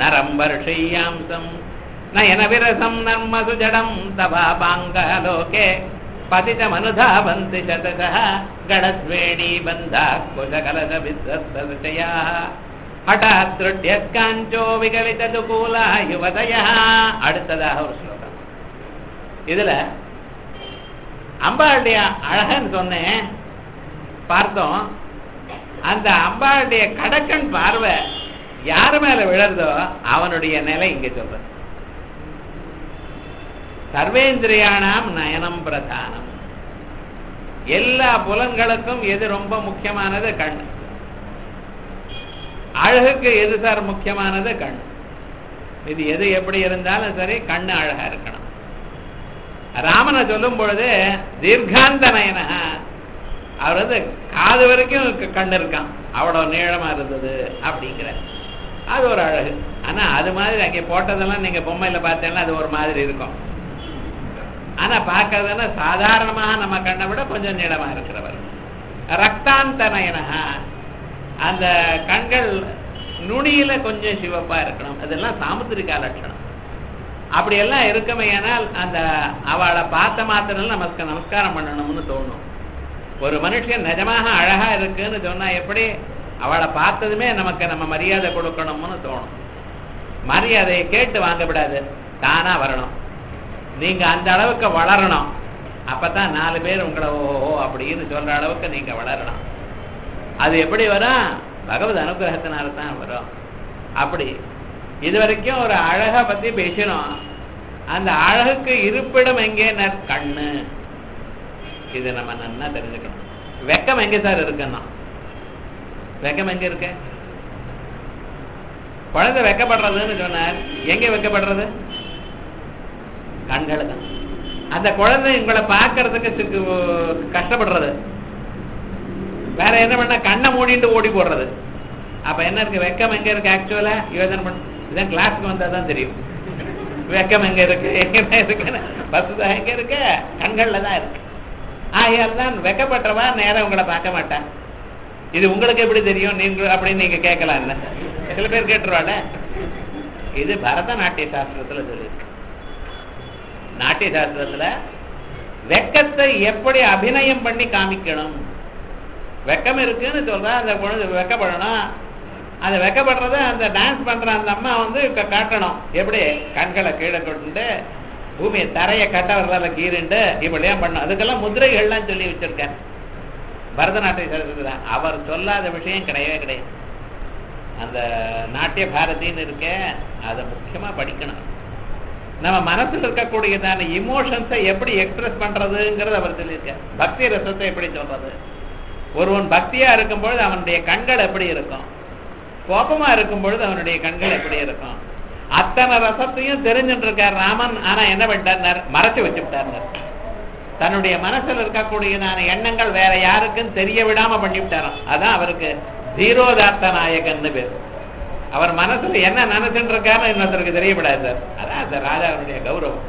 நரம் வருஷீயாம்சம் நயன விரசம் நர்மசு ஜடம் தவாபாங்கலோகே பதிதமனுதாவந்தி சதசः गडद्वेणी बन्धा कुशकलशविद्वत्सदृशयाः हठात् त्रुट्यः काञ्चो विकलितदुकूला युवतयः அடுத்ததாக ஒரு ஸ்லோகம் இதுல அம்பாளுடைய அழகன்னு சொன்னேன் பார்த்தோம் அந்த அம்பாளுடைய கடக்கன் பார்வை யார் மேல விழறதோ அவனுடைய நிலை இங்க சொல்றது சர்வேந்திரியானாம் நயனம் பிரதானம். எல்லா புலன்களுக்கும் எது ரொம்ப முக்கியமானது? கண். அழகுக்கு எது சார் முக்கியமானது? கண். இது எது எப்படி இருந்தாலும் சரி கண்ணு அழகா இருக்கணும். ராமனை சொல்லும் பொழுது தீர்காந்த நயன அவர் வந்து காது வரைக்கும் கண் கண்ணு இருக்கான். அவ்வளவு நீளமா இருந்தது அப்படிங்கிற அது ஒரு அழகு. ஆனா அது மாதிரி அங்கே போட்டதெல்லாம் நீங்க பொம்மையில பார்த்தேன்னா அது ஒரு மாதிரி இருக்கும். ஆனா பார்க்கறதுன்னா சாதாரணமாக நம்ம கண்ணை விட கொஞ்சம் நீளமா இருக்கிறவர். ரக்தாந்த நயனஹா அந்த கண்கள் நுனியில கொஞ்சம் சிவப்பா இருக்கணும். அதெல்லாம் சாமுத்திரிக்கா லட்சணம். அப்படியெல்லாம் இருக்கமையானால் அந்த அவளை பார்த்த மாத்திரம் நமக்கு நமஸ்காரம் பண்ணணும்னு தோணும். ஒரு மனுஷன் நிஜமாக அழகா இருக்குன்னு சொன்னா எப்படி அவளை பார்த்ததுமே நமக்கு நம்ம மரியாதை கொடுக்கணும்னு தோணும். மரியாதையை கேட்டு வாங்க விடாது தானா வரணும். நீங்க அந்த அளவுக்கு வளரணும். அப்பதான் நாலு பேர் உங்களை ஓஹோ அப்படின்னு சொல்ற அளவுக்கு நீங்க வளரணும். அது எப்படி வரும்? பகவத் அனுகிரகத்தினால தான் வரும். அப்படி. இது வரைக்கும் ஒரு அழகை பத்தி பேசணும் அந்த அழகுக்கு இருப்பிடம் எங்கே? கண்ணு. இது நம்ம நல்லா தெரிஞ்சுக்கணும். வெக்கம் எங்க சார் இருக்குன்னா? வெக்கம் எங்க இருக்கு குழந்தை வெக்கப்படுறதுன்னு சொன்னார். எங்க வெக்கப்படுறது? கண்கள் தான். அந்த குழந்தை உங்களை பார்க்கறதுக்கு கஷ்டப்படுறது. வேற என்ன பண்ண கண்ணை மூடிட்டு ஓடி போடுறது. அப்ப என்ன இருக்கு? வெக்கம் எங்க இருக்கு ஆக்சுவலா யோசனை பண்ண. இதான் கிளாஸ்க்கு வந்தா தான் தெரியும். வெக்கம் எங்க இருக்கு? எங்க பஸ் தான் எங்க இருக்கு? கண்கள்ல தான் இருக்கு. ஆகையால் தான் வெக்கப்பட்டவா நேரம் உங்களை பார்க்க மாட்டான் இது உங்களுக்கு எப்படி தெரியும்? நீங்க அப்படின்னு நீங்க கேட்கலாம் இல்ல சில பேர் கேட்டுருவாள் இது பரதநாட்டிய சாஸ்திரத்துல சொல்லியிருக்கு. நாட்டிய சாஸ்திரத்துல வெக்கத்தை எப்படி அபிநயம் பண்ணி காமிக்கணும்? வெக்கம் இருக்குன்னு சொல்றா அந்த குழந்தை வெக்கப்படணும். அந்த வெக்கப்படுறத அந்த டான்ஸ் பண்ற அந்த அம்மா வந்து காட்டணும். எப்படி? கண்களை கீழே கொண்டு பூமியை தரையை கட்ட வரதால கீறிண்டு இப்படிலாம் பண்ணும் அதுக்கெல்லாம் முதிரைகள்லாம் சொல்லி வச்சிருக்கேன். பரதநாட்டிய சாஸ்திரத்துல அவர் சொல்லாத விஷயம் கிடையவே கிடையாது. அந்த நாட்டிய பாரதின்னு இருக்க அதை முக்கியமா படிக்கணும். நம்ம மனசுல இருக்கக்கூடியதான இமோஷன்ஸை எப்படி எக்ஸ்பிரஸ் பண்றதுங்கிறது அவர் சொல்லியிருக்கார். பக்தி ரசத்தை எப்படி சொல்றது? ஒருவன் பக்தியா இருக்கும் பொழுது அவனுடைய கண்கள் எப்படி இருக்கும்? கோபமா இருக்கும் பொழுது அவனுடைய கண்கள் எப்படி இருக்கும்? அத்தனை ரசத்தையும் தெரிஞ்சுட்டு இருக்கார் ராமன். ஆனா என்ன பண்ணிட்டார் மறைச்சு வச்சு விட்டார் தன்னுடைய மனசுல இருக்கக்கூடியதான எண்ணங்கள் வேற யாருக்கும் தெரிய விடாம பண்ணி விட்டாராம் அதான் அவருக்கு தீரோதார்த்த நாயகன் பேர். அவர் மனசுல என்ன நினைச்சுட்டு இருக்காரு இன்னொருத்தருக்கு தெரியப்படாது சார். அதான் அந்த ராஜாவுடைய கௌரவம்.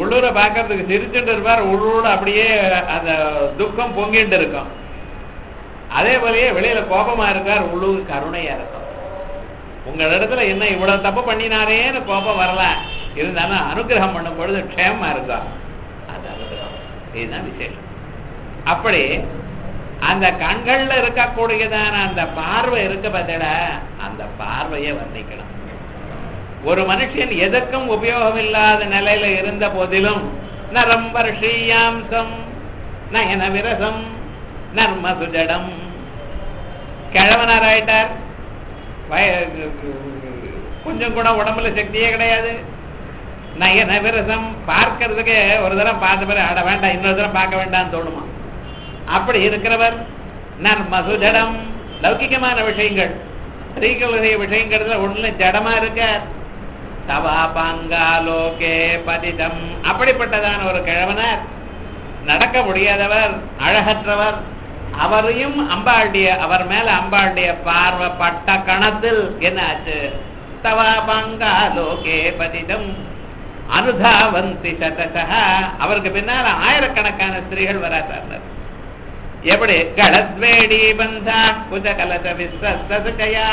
உள்ளூரை பார்க்கறதுக்கு சிரிச்சுட்டு இருப்பார் உள்ளூர் அப்படியே அந்த துக்கம் பொங்கிட்டு இருக்கும். அதே போலயே வெளியில கோபமா இருக்கார் உள்ளூர் கருணையா இருக்கும். உங்க இடத்துல என்ன இவ்வளவு தப்பு பண்ணினாரேன்னு கோபம் வரலாம் இருந்தாலும் அனுகிரகம் பண்ணும் பொழுது க்ஷேமா இருக்கும். இதுதான் விசேஷம். அப்படி அந்த கண்கள்ல இருக்கக்கூடியதான அந்த பார்வை இருக்க பதில அந்த பார்வையை வர்ணிக்கணும் ஒரு மனுஷன் எதற்கும் உபயோகம் இல்லாத நிலையில இருந்த போதிலும் நரம்ப வருஷீயாம்சம் நயன விரசம் நர்ம சுஜடம். கிழவனார் ஆயிட்டார். வய- கொஞ்சம் கூட உடம்புல சக்தியே கிடையாது. நயன விரசம் பார்க்கறதுக்கு ஒரு தரம் பார்த்த பிறகு அட வேண்டாம் இன்னொரு தரம் பார்க்க வேண்டாம்னு தோணுமா? அப்படி இருக்கிறவர் நர்ம சுஜடம் லௌகிகமான விஷயங்கள். ஸ்திரீகளுடைய விஷயங்கிறதுல ஒண்ணு ஜடமா இருக்க தவாபாங்காலோகே பதிதம். அப்படிப்பட்டதான ஒரு கிழவனார். நடக்க முடியாதவர் அழகற்றவர். அவரையும் அம்பாளுடைய அவர் மேல அம்பாளுடைய பார்வை பட்ட கணத்தில் என்ன ஆச்சு தவாபாங்காலோகே பதிதம். அனுதாவந்தி சதசக அவருக்கு பின்னால் ஆயிரக்கணக்கான ஸ்திரீகள் வராசார் எப்படி? கடத்வேடி பந்தா குஜகலச விஸ்வஸ்தயா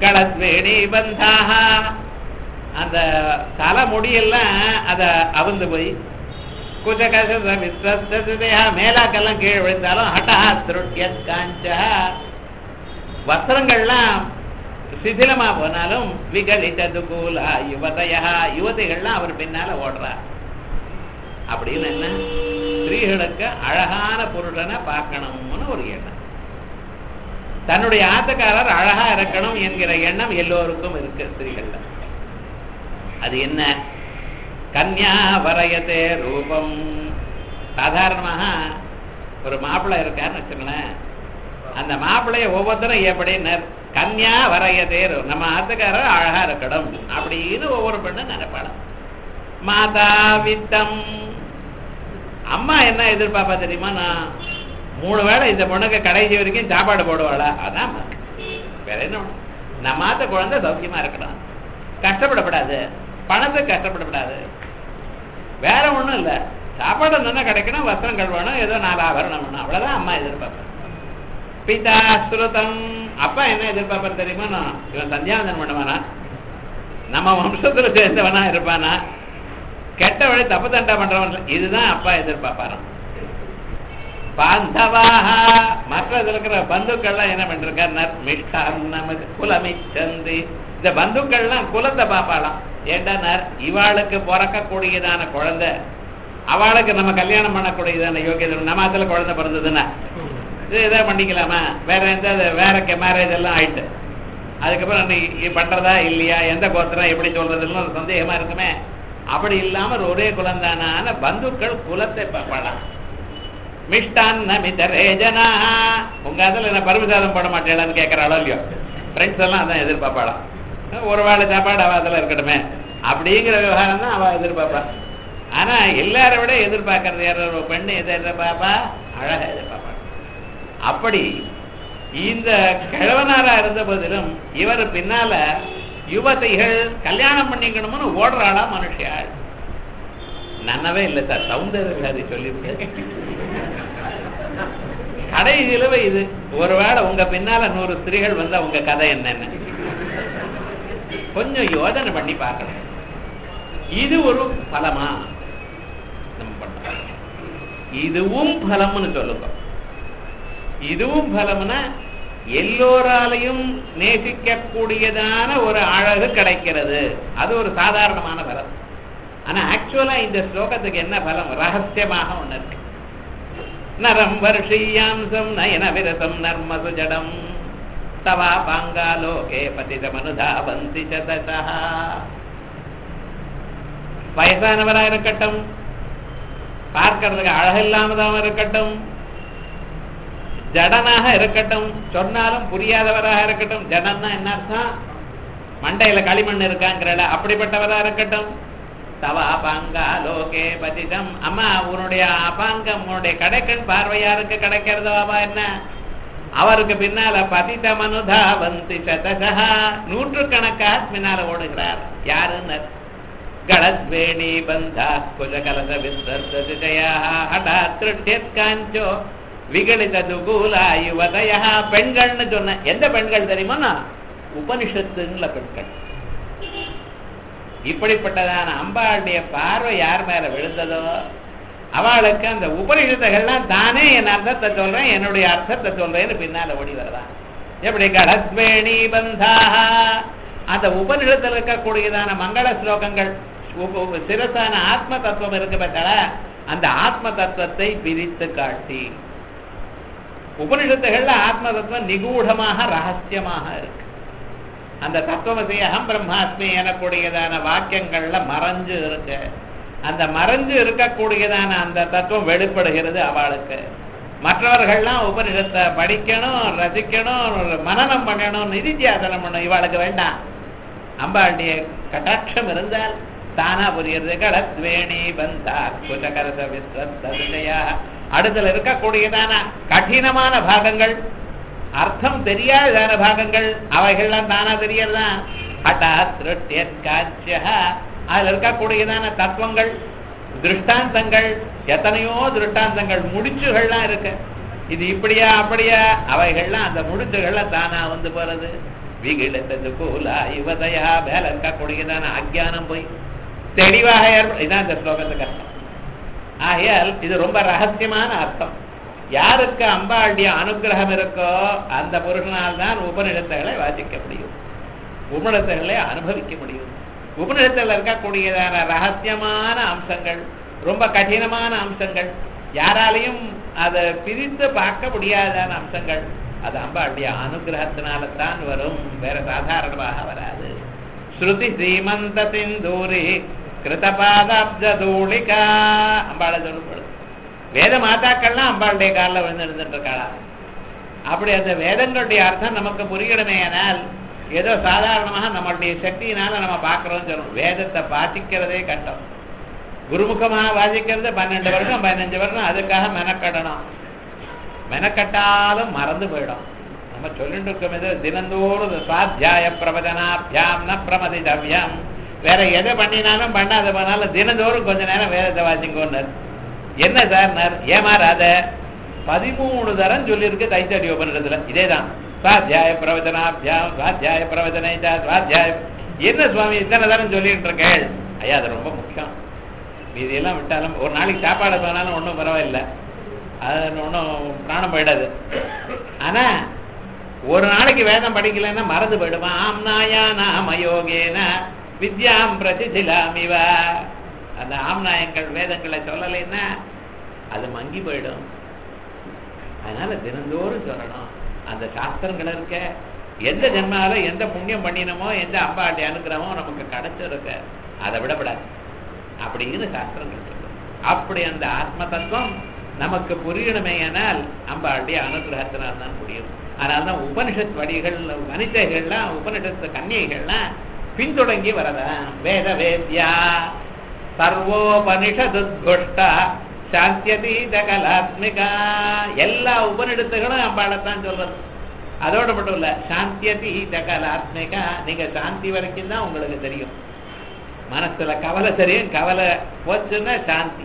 கடத்வேடி பந்தாக அந்த தலைமுடியெல்லாம் அதை அவுந்து போய் குஜகச விஸ்வஸ்தேகா மேலாக்கெல்லாம் கீழே விழுந்தாலும் ஹட்டா திருட்யத் காஞ்சா வஸ்திரங்கள்லாம் சிதிலமா போனாலும் விகலித கூலா. யுவதையா யுவதைகள்லாம் அவர் பின்னால ஓடுறா அப்படின்னு என்ன? ஸ்திரீகளுக்கு அழகான புருஷனை பார்க்கணும்னு ஒரு எண்ணம். தன்னுடைய ஆத்தக்காரர் அழகா இருக்கணும் என்கிற எண்ணம் எல்லோருக்கும் இருக்கு ஸ்திரீகள்ல அது என்ன? கன்யா வரையதே ரூபம். சாதாரணமாக ஒரு மாப்பிள்ளை இருக்காருன்னு வச்சுங்களேன் அந்த மாப்பிள்ளைய ஒவ்வொருத்தரும் எப்படின்னு கன்யா வரையதே நம்ம ஆத்துக்காரர் அழகா இருக்கணும். அப்படின்னு ஒவ்வொரு பெண்ணும் நினைப்பாடும் மாதா வித்தம் அம்மா என்ன எதிர்பார்ப்பா தெரியுமா? நான் மூணு வேளை இந்த பொண்ணுக்கு கடைசி வரைக்கும் சாப்பாடு போடுவாளா? அதான் அம்மா. வேற என்ன நம்ம மாத்த குழந்தை சௌக்கியமா இருக்கணும் கஷ்டப்படப்படாது. பணத்துக்கு கஷ்டப்படப்படாது. வேற ஒண்ணும் இல்ல. சாப்பாடு நல்லா கிடைக்கணும் வஸ்திரம் கழுவணும் ஏதோ நாலு ஆபரணம் வேணும் அவ்வளவுதான் அம்மா எதிர்பார்ப்பேன் பிதா ஸ்ருதம். அப்பா என்ன எதிர்பார்ப்பாரு தெரியுமா? நான் இவன் சந்தியாவந்தன் பண்ணுவானா நம்ம வம்சத்துல சேர்ந்தவனா இருப்பானா? கெட்ட வழி தப்பு தண்டா பண்றவன் இதுதான் அப்பா எதிர்பார்ப்பாராம். பாந்தவாக மக்கள் இருக்கிற பந்துக்கள்லாம் என்ன பண்ணிருக்கார்? மிஷ்டான்னம் குலமிச்சந்தி இந்த பந்துக்கள்லாம் குலத்தை பார்ப்பாளாம். ஏண்டானார் இவாளுக்கு பிறக்கக்கூடியதான குழந்தை. அவளுக்கு நம்ம கல்யாணம் பண்ணக்கூடியதான யோகியதை நம்ம அதுல குழந்தை பிறந்ததுன்னா. இது பண்ணிக்கலாமா? வேற எந்த வேற மேரேஜ் எல்லாம் ஆயிட்டு. அதுக்கப்புறம் நீ இ- பண்றதா இல்லையா? எந்த கோத்திரம் எப்படி சொல்றதுன்னு ஒரு சந்தேகமா இருக்குமே. அப்படி இல்லாம ஒரே குலந்தானான பந்துக்கள் குலத்தை பார்ப்பாளாம் மிஷ்டான்ன மிதரேஜனா உங்க அதுல என்ன பருப்பு சாதம் போட மாட்டேளான்னு கேட்கறாளோ இல்லையோ? ஃப்ரெண்ட்ஸ் எல்லாம் அதான் எதிர்பார்ப்பாளாம் ஒரு வேளை சாப்பாடு அவ அதுல இருக்கட்டுமே. அப்படிங்கிற விவகாரம் தான் அவ எதிர்பார்ப்பா ஆனா எல்லாரை விட எதிர்பார்க்கறது யாரோ? பெண்ணு எதை எதிர்பார்ப்பா அழகா எதிர்பார்ப்பா அப்படி இந்த கிழவனாரா இருந்த போதிலும் இவர் பின்னால யுவதைகள் கல்யாணம் பண்ணிக்கணும்னு ஓடுறாளா மனுஷியாள் நன்னவே இல்லை சார் சௌந்தர்ய வியாதி சொல்லிவிட்டு கடைசியிலவே இது. ஒருவேளை உங்க பின்னால நூறு ஸ்திரீகள் வந்தா உங்க கதை என்னன்னு. கொஞ்சம் யோஜனை பண்ணி பார்க்கணும். இது ஒரு பலமா? நம்ம பண்ணலாம் இதுவும் பலம்னு சொல்லுங்க. இதுவும் பலம்னா எல்லோராலையும் நேசிக்கக்கூடியதான ஒரு அழகு கிடைக்கிறது. அது ஒரு சாதாரணமான பலம். ஆனா ஆக்சுவலா இந்த ஸ்லோகத்துக்கு என்ன பலம்? ரகசியமாக ஒண்ணு இருக்கு. நரம் வருஷியாம்சம் நயன விரசம் நர்மசு ஜடம். தவா பாங்காலோகே பதிதமனுதாவந்தி சதசா வயசானவராக இருக்கட்டும். பார்க்கறதுக்கு அழகில்லாமதான் இருக்கட்டும். ஜடனாக இருக்கட்டும் சொன்னாலும் புரியாதவராக இருக்கட்டும் ஜடன்னா என்ன அர்த்தம்? மண்டையில களிமண் இருக்காங்கிறல அப்படிப்பட்டவரா இருக்கட்டும். தவ அபாங்கா லோகே பதிதம் அம்மா உன்னுடைய அபாங்கம் உன்னுடைய கடைக்கண் பார்வையாருக்கு கிடைக்கிறதோ அவ என்ன? அவருக்கு பின்னால பதித மனுதா வந்தி சதசா நூற்றுக்கணக்காக பின்னால ஓடுகிறார். யாருன்னு? கணத்வேணி பந்தா குஜகலச விஸ்வர்தயா ஹடா திருட்யத் காஞ்சோ விகலித துகூலா யுவதயா பெண்கள்னு சொன்ன எந்த பெண்கள் தெரியுமா உபனிஷத்துங்கள பெண்கள். இப்படிப்பட்டதான அம்பாளுடைய பார்வை யார் மேல விழுந்ததோ அவளுக்கு அந்த உபனிஷத்துகள்லாம் தானே என் அர்த்தத்தை சொல்றேன் என்னுடைய அர்த்தத்தை சொல்றேன்னு பின்னால ஓடி வரலாம் எப்படி? கடத்வேணி பந்தாக அந்த உபனிஷத்தில் இருக்கக்கூடியதான மங்கள ஸ்லோகங்கள் உப- சிரசான ஆத்ம தத்துவம் இருக்கு அந்த ஆத்ம தத்துவத்தை பிரித்து காட்டி. உபனிஷத்துகள்ல ஆத்ம தத்துவம் நிகூடமாக ரகசியமாக இருக்கு. அந்த தத்துவமசி அகம் பிரம்மாஸ்மி எனக்கூடியதான வாக்கியங்கள்ல மறைஞ்சு இருக்கு. அந்த மறைஞ்சு இருக்கக்கூடியதான அந்த தத்துவம் வெளிப்படுகிறது அவளுக்கு. மற்றவர்கள்லாம் உபனிஷத்தை படிக்கணும் ரசிக்கணும் மனநம் பண்ணணும் நிதித்தியாசனம் பண்ணணும் இவாளுக்கு வேண்டாம். அம்பாளுடைய கட்டாட்சம் இருந்தால் தானா புரியறது கடத்வேணி பந்தா குஜகரச விஸ்வத்தயா அடுத்துல இருக்கக்கூடியதான கடினமான பாகங்கள். அர்த்தம் தெரியாததான பாகங்கள். அவைகள்லாம் தானா தெரியறதா? ஹட்டா திருட்டியத் காட்சிய அதுல இருக்கக்கூடியதான தத்துவங்கள். திருஷ்டாந்தங்கள். எத்தனையோ திருஷ்டாந்தங்கள். முடிச்சுகள்லாம் இருக்கு. இது இப்படியா அப்படியா? அவைகள்லாம் அந்த முடிச்சுகள்ல தானா வந்து போறது. விகிழத்தது போலா இவதையா மேல இருக்கக்கூடியதான அஜ்ஞானம் போய் தெளிவாக ஏற்ப இதான் இந்த ஸ்லோகத்துக்கு அர்த்தம். ஆகையால் இது ரொம்ப ரகசியமான அர்த்தம். யாருக்கு அம்பாளுடைய அனுகிரகம் இருக்கோ அந்த புருஷனால் தான் உபநிடத்துகளை வாசிக்க முடியும். உபநிடத்துகளை அனுபவிக்க முடியும். உபநிடத்தில் இருக்கக்கூடியதான ரகசியமான அம்சங்கள் ரொம்ப கடினமான அம்சங்கள் யாராலையும் அதை பிரித்து பார்க்க முடியாதான அம்சங்கள் அது அம்பாளுடைய அனுகிரகத்தினால தான் வரும். வேற சாதாரணமாக வராது. ஸ்ருதி சீமந்த சிந்தூரி கிருதபாதாப்தூளிகா அம்பாளை சொல்லப்படுது வேத மாதாக்கள்லாம் அம்பாளுடைய காலில் விழுந்து இருந்துட்டு இருக்காளா அப்படி அந்த வேதங்களுடைய அர்த்தம் நமக்கு புரியணுமே ஆனால் ஏதோ சாதாரணமாக நம்மளுடைய சக்தியினால நம்ம பார்க்கறோம்னு சொல்லணும் வேதத்தை வாசிக்கிறதே கட்டம் குருமுகமாக வாசிக்கிறது பன்னெண்டு வருஷம் பதினஞ்சு வருஷம் அதுக்காக மெனக்கடணும் மெனக்கட்டாலும் மறந்து போயிடும் நம்ம சொல்லிட்டு இருக்கோம் இது தினந்தோறும் சுவாத்தியாய பிரவச்சனாபியாம் ந பிரமதிதவ்யம் வேற எதை பண்ணினாலும் பண்ணாத போனாலும் தினந்தோறும் கொஞ்ச நேரம் வேதத்தை வாசிங்கோன்னர் என்ன சார்னார்? ஏமாறாத. பதிமூணு தரம் சொல்லியிருக்கு தைத்தடி உபநிடத்துல. இதேதான். சுவாத்தியாய பிரவச்சனாபியாம் சுவாத்தியாய பிரவச்சனை சுவாத்தியாய என்ன சுவாமி இத்தனை தரம் சொல்லிட்டு இருக்கேள் ஐயா அது ரொம்ப முக்கியம். இதெல்லாம் விட்டாலும் ஒரு நாளைக்கு சாப்பாடு போனாலும் ஒன்றும் பரவாயில்லை. அது ஒன்றும் பிராணம் போயிடாது. ஆனா ஒரு நாளைக்கு வேதம் படிக்கலைன்னா மறந்து போயிடுவான். ஆம்னாயா நாமயோகேன வித்யாம் பிரதிதிலாமிவா அந்த ஆம்நாயங்கள் வேதங்களை சொல்லலைன்னா அது மங்கி போயிடும். அதனால தினந்தோறும் சொல்லணும். அந்த சாஸ்திரங்கள் இருக்க எந்த ஜென்மால எந்த புண்ணியம் பண்ணினமோ எந்த அம்பாட்டி அனுகிரகமோ நமக்கு கிடைச்சிருக்க. அதை விடப்படாது. அப்படின்னு சாஸ்திரங்கள் சொல்லும் அப்படி அந்த ஆத்ம தத்துவம் நமக்கு புரியணுமேயானால் அம்பாளுடைய அனுகிரகத்தினால் தான் முடியும் அதனால தான் உபனிஷத் வடிகள் வனிதைகள்லாம் உபனிஷத்து கன்னியைகள்லாம் பின்தொடங்கி வரதா வேத வேத்யா சர்வோபனிஷதுத்குஷ்டா சாந்தியதீத கலாத்மிகா எல்லா உபனிடத்துகளும் அம்பாளைத்தான் சொல்றது. அதோட மட்டும் இல்ல சாந்தியதீத கலாத்மிகா நீங்க சாந்தி வரைக்கும் தான் உங்களுக்கு தெரியும். மனசுல கவலை தெரியும் கவலை போச்சுன்னா சாந்தி.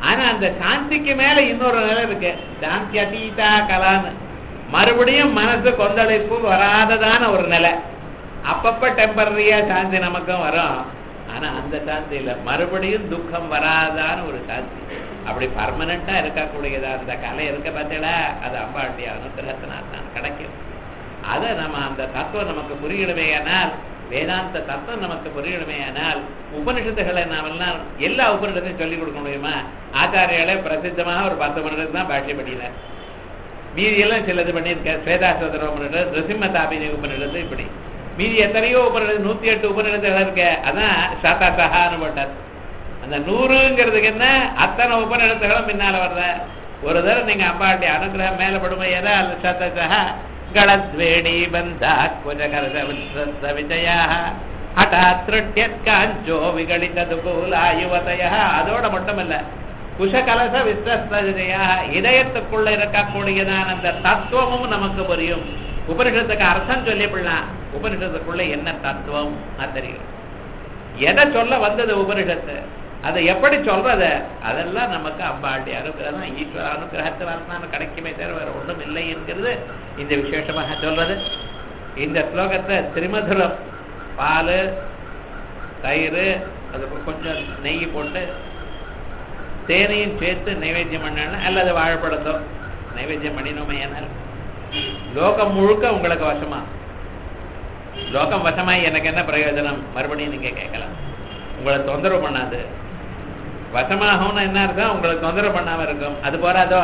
ஆனா அந்த சாந்திக்கு மேல இன்னொரு நிலை இருக்கு. சாந்தி அதீதா கலான்னு. மறுபடியும் மனசு கொந்தளிப்பு வராததான ஒரு நிலை. அப்பப்ப டெம்பரரியா சாந்தி நமக்கும் வரும். ஆனா அந்த சாந்தி இல்ல மறுபடியும் துக்கம் வராதான்னு ஒரு சாந்தி. அப்படி பர்மனண்டா இருக்கக்கூடியதா அந்த கலை இருக்க பார்த்தீங்களா அது அம்பாளுடைய அனுகிரகத்தினால் தான் கிடைக்கும். அதை நம்ம அந்த தத்துவம் நமக்கு புரியணுமேயானால் வேதாந்த தத்துவம் நமக்கு புரியணுமேயானால் உபனிஷத்துகளை நாமெல்லாம் எல்லா உபனிஷத்தையும் சொல்லிக் கொடுக்க முடியுமா? ஆச்சாரியாலே பிரசித்தமாக ஒரு பத்து மணி தான் பாஷ்யம் பண்ணினார் மீதியெல்லாம் சிலது பண்ணியிருக்கார் ஸ்வேதாசோதர உபனிஷத்து நிருசிம்ம தாபினி உபனிஷத்து இப்படி. மீதி எத்தனையோ உபநிடத்து நூத்தி எட்டு உபநிடத்துகள் இருக்க அதான் சதசகான்னு போட்டார். அந்த நூறுங்கிறதுக்கு என்ன? அத்தனை உபநிடத்துகளும் பின்னால வர்ற ஒரு தடவை நீங்க அம்பாட்டி அனுகிரகம் மேல படுமை அல்ல அந்த சதசகா களத்வேணி பந்தா குஜகரச விஜயா ஹட்டாத் திருட்யத் காஞ்சோ விகடித்தது அதோட மட்டுமல்ல குஷகலச விஸ்வஸ்தயா இதயத்துக்குள்ள இருக்கக்கூடியதான அந்த தத்துவமும் நமக்கு புரியும். உபனிஷத்துக்கு அர்த்தம் சொல்லிவிடலாம் உபனிஷத்துக்குள்ள என்ன தத்துவம்? தெரியும். எதை சொல்ல வந்தது உபனிஷத்து? அதை எப்படி சொல்றத? அதெல்லாம் நமக்கு அம்பாட்டி அனுகிரகம் ஈஸ்வர அனுகிரகத்தினால் தான் கிடைக்குமே தவிர வேற ஒன்றும் இல்லை என்கிறது இந்த விசேஷமாக சொல்றது. இந்த ஸ்லோகத்தை திருமதுரம் பால் தயிர் அதுக்கு கொஞ்சம் நெய் போட்டு தேனையும் சேர்த்து நைவேத்தியம் பண்ணணும் அல்லது வாழைப்பழத்தோ. நைவேத்தியம் பண்ணினோமே ஏன்னா லோகம் முழுக்க உங்களுக்கு வசமாக லோகம் வசமாய் எனக்கு என்ன பிரயோஜனம்? மறுபடியும் நீங்கள் கேட்கலாம். உங்களை தொந்தரவு பண்ணாது. வசமாகும்னு என்ன இருக்கும் உங்களை தொந்தரவு பண்ணாம இருக்கும். அது போராதோ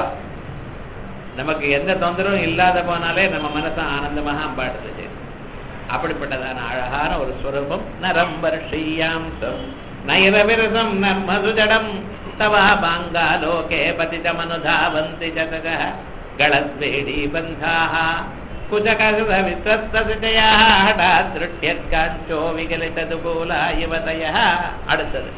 நமக்கு எந்த தொந்தரவும் இல்லாத போனாலே நம்ம மனசு ஆனந்தமாக பாடுது அப்படிப்பட்டதான அழகான ஒரு ஸ்வரூபம். நரம் வருஷியாம் நைரவிரசம் நர்மதுஜடம் தவா பாங்கா லோகே பதிதமனுதாவந்தி ஜதக களத்வேடி பந்தாஹா. குஜகசுதவித்வத்ததுஜயா ஹடாத் திருட்யற்காஞ்சோ விகலிததுகூலா யுவதயா அடுத்தது